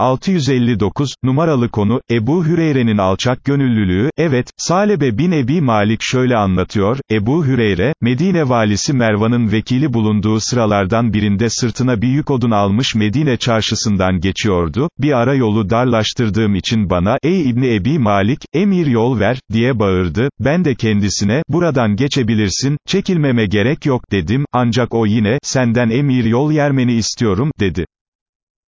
659, numaralı konu, Ebu Hüreyre'nin alçak gönüllülüğü, evet, Salebe bin Ebi Malik şöyle anlatıyor, Ebu Hüreyre, Medine valisi Mervan'ın vekili bulunduğu sıralardan birinde sırtına bir yük odun almış Medine çarşısından geçiyordu, bir ara yolu darlaştırdığım için bana, ey İbni Ebi Malik, emir yol ver, diye bağırdı, ben de kendisine, buradan geçebilirsin, çekilmeme gerek yok dedim, ancak o yine, senden emir yol yermeni istiyorum, dedi.